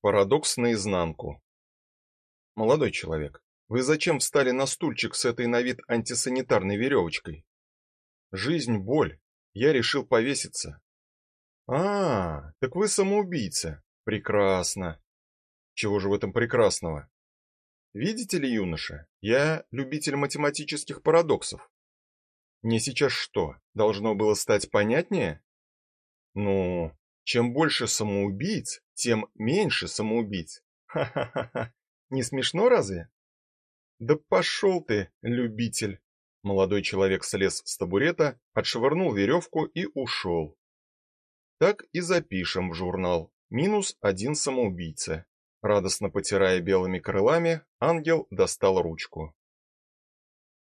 Парадокс наизнанку. Молодой человек, вы зачем встали на стульчик с этой на вид антисанитарной веревочкой? Жизнь боль. Я решил повеситься. А, так вы самоубийца. Прекрасно. Чего же в этом прекрасного? Видите ли, юноша, я любитель математических парадоксов. Мне сейчас что, должно было стать понятнее? Ну, чем больше самоубийц, тем меньше самоубийц. Ха-ха-ха. Не смешно разве? Да пошел ты, любитель. Молодой человек слез с табурета, отшвырнул веревку и ушел. Так и запишем в журнал. Минус один самоубийца. Радостно потирая белыми крылами, ангел достал ручку.